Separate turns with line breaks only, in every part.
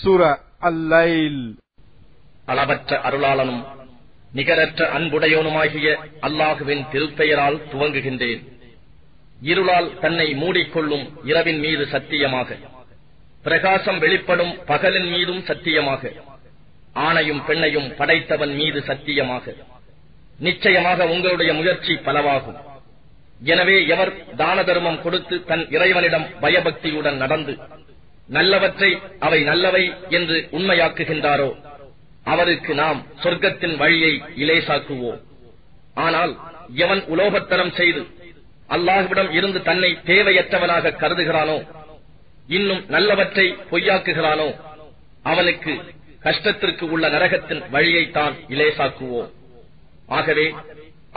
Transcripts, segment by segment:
சுர அல்லைல்.
அளவற்ற அருளாளனும் நிகரற்ற அன்புடையோனுமாகிய அல்லாஹுவின் திருப்பெயரால் துவங்குகின்றேன். இருளால் தன்னை மூடிக்கொள்ளும் இரவின் மீது சத்தியமாக பிரகாசம் வெளிப்படும் பகலின் மீதும் சத்தியமாக ஆணையும் பெண்ணையும் படைத்தவன் மீது சத்தியமாக. நிச்சயமாக உங்களுடைய முயற்சி பலவாகும். எனவே எவர் தான தர்மம் கொடுத்து தன் இறைவனிடம் பயபக்தியுடன் நடந்து நல்லவற்றை அவை நல்லவை என்று உண்மையாக்குகின்றாரோ அவருக்கு நாம் சொர்க்கத்தின் வழியை இலேசாக்குவோம். ஆனால் எவன் உலோகத்தனம் செய்து அல்லாஹ்விடம் இருந்து தன்னை தேவையற்றவனாக கருதுகிறானோ இன்னும் நல்லவற்றை பொய்யாக்குகிறானோ அவனுக்கு கஷ்டத்திற்கு உள்ள நரகத்தின் வழியைத்தான் இலேசாக்குவோம். ஆகவே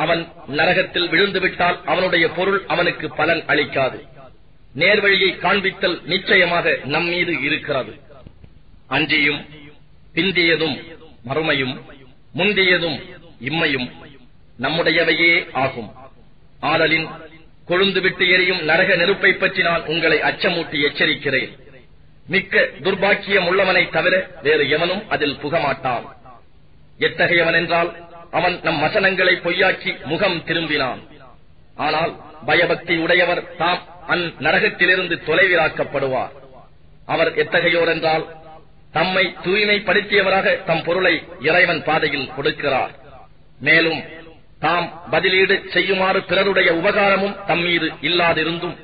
அவன் நரகத்தில் விழுந்துவிட்டால் அவனுடைய பொருள் அவனுக்கு பலன் அளிக்காது. நேர்வழியை காண்பித்தல் நிச்சயமாக நம் மீது இருக்கிறது. அன்றியும் பிந்தியதும் மறுமையும் முந்தியதும் இம்மையும் நம்முடையவையே ஆகும். ஆதலின் கொழுந்துவிட்டு எரியும் நரக நெருப்பை பற்றி நான் உங்களை அச்சமூட்டி எச்சரிக்கிறேன். மிக்க துர்பாக்கியம் உள்ளவனை தவிர வேறு எவனும் அதில் புகமாட்டான். எத்தகையவன் என்றால் அவன் நம் வசனங்களை பொய்யாக்கி முகம் திரும்பினான். ஆனால் பயபக்தி உடையவர் தாம் அந்நரகத்திலிருந்து தொலைவிலாக்கப்படுவார். அவர் எத்தகையோர் என்றால் தம்மை தூய்மைப்படுத்தியவராக தம் பொருளை இறைவன் பாதையில் கொடுக்கிறார். மேலும் தாம் பதிலீடு செய்யுமாறு பிறருடைய உபகாரமும் தம் மீது இல்லாதிருந்தும்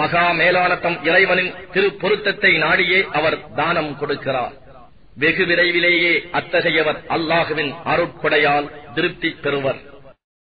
மகா மேலான தம் இறைவனின் திரு பொருத்தத்தை நாடியே அவர் தானம் கொடுக்கிறார். வெகு விரைவிலேயே அத்தகையவர் அல்லாஹுவின் அருட்கொடையால் திருப்தி பெறுவர்.